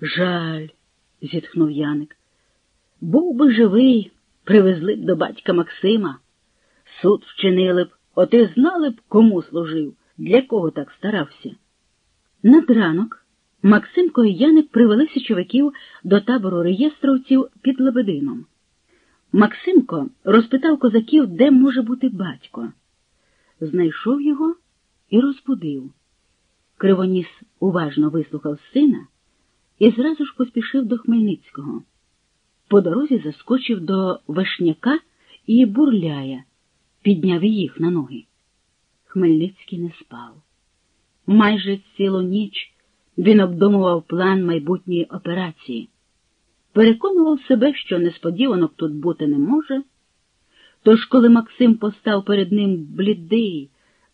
Жаль, зітхнув Яник. Був би живий, привезли б до батька Максима. Суд вчинили б, оти знали б, кому служив, для кого так старався. Над ранок Максимко і Яник привели січовиків до табору реєстровців під Лебедином. Максимко розпитав козаків, де може бути батько. Знайшов його і розбудив. Кривоніс уважно вислухав сина і зразу ж поспішив до Хмельницького. По дорозі заскочив до Вишняка і бурляя, підняв їх на ноги. Хмельницький не спав. Майже цілу ніч він обдумував план майбутньої операції, переконував себе, що несподіванок тут бути не може. Тож, коли Максим постав перед ним блідий,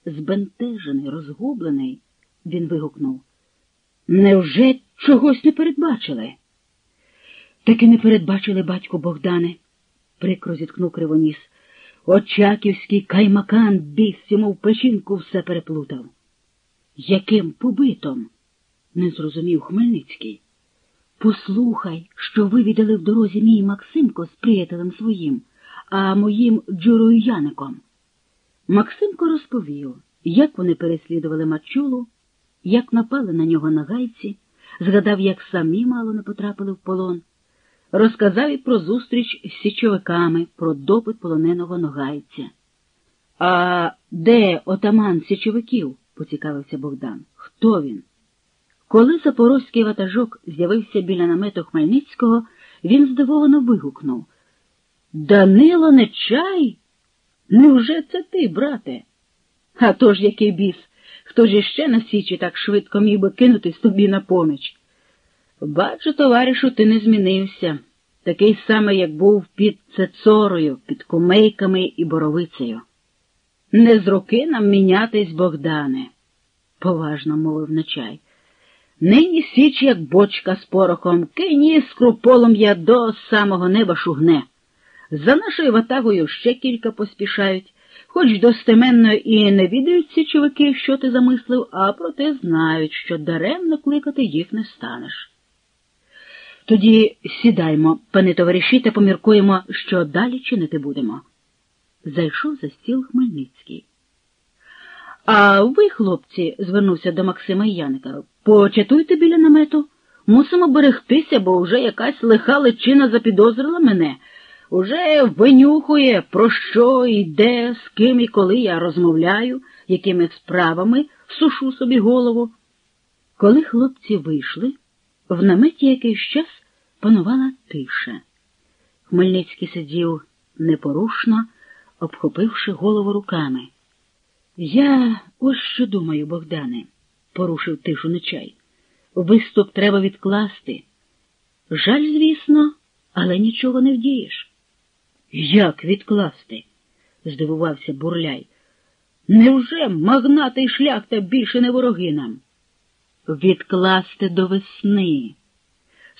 збентежений, розгублений, він вигукнув Невже чогось не передбачили? Таки не передбачили батько Богдане, прикро зіткнув кривоніс. Очаківський каймакан біс йому в печінку все переплутав. Яким побитом? не зрозумів Хмельницький. Послухай, що вивідали в дорозі мій Максимко з приятелем своїм, а моїм Джурою Яником. Максимко розповів, як вони переслідували Мачулу, як напали на нього нагайці, згадав, як самі мало не потрапили в полон, розказав і про зустріч з січовиками, про допит полоненого ногайця. А де отаман січовиків? поцікавився Богдан. Хто він? Коли запорозький ватажок з'явився біля намету Хмельницького, він здивовано вигукнув Данило Нечай? Невже це ти, брате? А то ж який біс, хто ж іще на січі так швидко міг би кинутись тобі на поміч? Бачу, товаришу, ти не змінився, такий самий, як був під цецорою, під кумейками і боровицею. Не з руки нам мінятись, Богдане, поважно мовив Нечай. Нині січ, як бочка з порохом, кинь іскру полум'я до самого неба шугне. За нашою ватагою ще кілька поспішають, хоч достеменно і не відають січовики, що ти замислив, а проте знають, що даремно кликати їх не станеш. Тоді сідаймо, пане товариші, та поміркуємо, що далі чинити будемо. Зайшов за стіл Хмельницький. А ви, хлопці, звернувся до Максима і Яника, початуйте біля намету. Мусимо берегтися, бо вже якась лиха личина запідозрила мене. Уже винюхує, про що і де, з ким і коли я розмовляю, якими справами сушу собі голову. Коли хлопці вийшли, в наметі якийсь час панувала тиша. Хмельницький сидів непорушно, обхопивши голову руками. Я ось що думаю, Богдане, порушив тишу нечай. Виступ треба відкласти. Жаль, звісно, але нічого не вдієш. Як відкласти? здивувався бурляй. Невже магнати й шляхта більше не вороги нам? Відкласти до весни,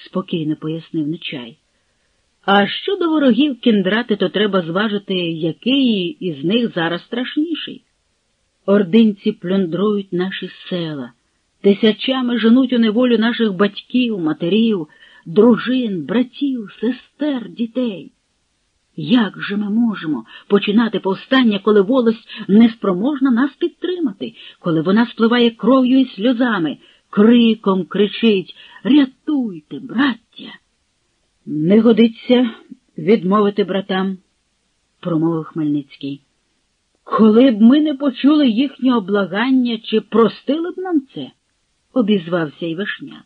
спокійно пояснив нечай. А щодо ворогів кіндрати, то треба зважити, який із них зараз страшніший. Ординці плюндрують наші села, тисячами женуть у неволю наших батьків, матерів, дружин, братів, сестер, дітей. Як же ми можемо починати повстання, коли волость неспроможна нас підтримати, коли вона спливає кров'ю і сльозами, криком кричить Рятуйте, браття. Не годиться відмовити братам, промовив Хмельницький. Коли б ми не почули їхнього благання, чи простили б нам це? обізвався й Вишняк.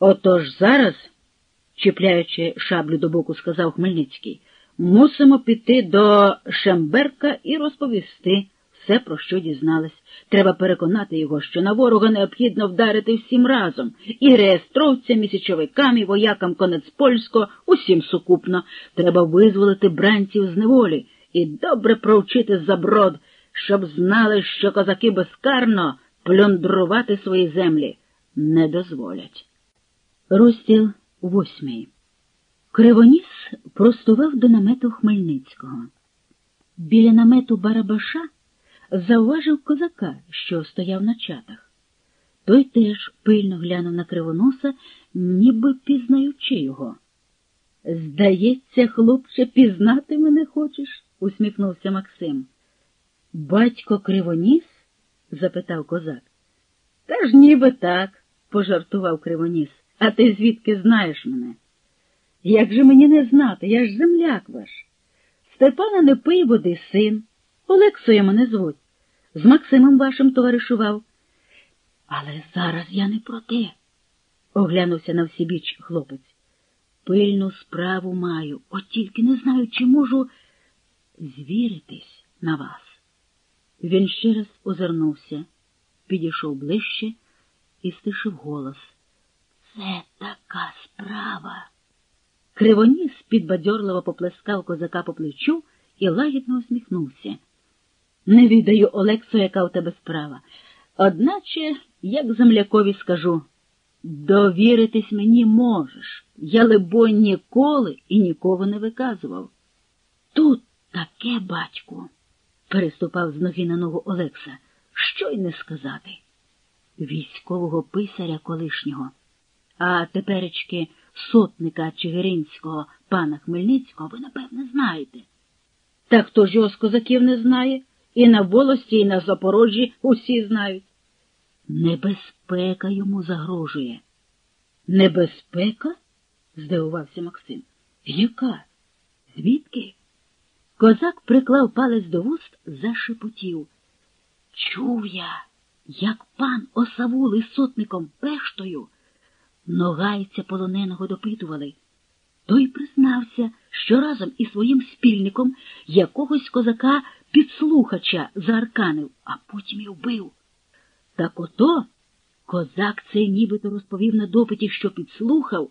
Отож зараз, чіпляючи шаблю до боку, сказав Хмельницький, мусимо піти до Шемберка і розповісти все, про що дізнались. Треба переконати його, що на ворога необхідно вдарити всім разом і реєстровцям, і січовикам, і воякам конець польського, усім сукупно. Треба визволити бранців з неволі і добре провчити заброд, щоб знали, що козаки безкарно плюндрувати свої землі не дозволять. Розділ восьмий. Кривоніс простував до намету Хмельницького. Біля намету Барабаша зауважив козака, що стояв на чатах. Той теж пильно глянув на кривоноса ніби пізнаючи його. Здається, хлопче, пізнати мене хочеш? усміхнувся Максим. Батько кривоніс? запитав козак. Та ж ніби так, пожартував кривоніс. А ти звідки знаєш мене? Як же мені не знати, я ж земляк ваш. Степана не пий води син. Олексоя мене звуть. З Максимом вашим товаришував. Але зараз я не про те, оглянувся на всібіч хлопець. Пильну справу маю, от тільки не знаю, чи можу звіритись на вас. Він ще раз озирнувся, підійшов ближче і стишив голос. Це така справа. Кривоніс підбадьорливо поплескав козака по плечу і лагідно усміхнувся. Не відаю, Олексо, яка у тебе справа. Одначе, як землякові скажу, довіритись мені можеш. Я, либонь, ніколи і нікого не виказував. Тут таке, батьку, переступав з ноги на ногу Олекса, що й не сказати. Військового писаря колишнього, а теперечки сотника Чигиринського пана Хмельницького ви, напевне, знаєте. Та хто ж його з козаків не знає? І на волості, і на Запорожжі усі знають. Небезпека йому загрожує. Небезпека? здивувався Максим. Яка? Звідки? Козак приклав палець до вуст, зашепотів. Чув я, як пан осавули сотником пештою. Ногайця полоненого допитували. Той признався, що разом із своїм спільником якогось козака підслухача заарканив, а потім і вбив. Так ото козак цей нібито розповів на допиті, що підслухав.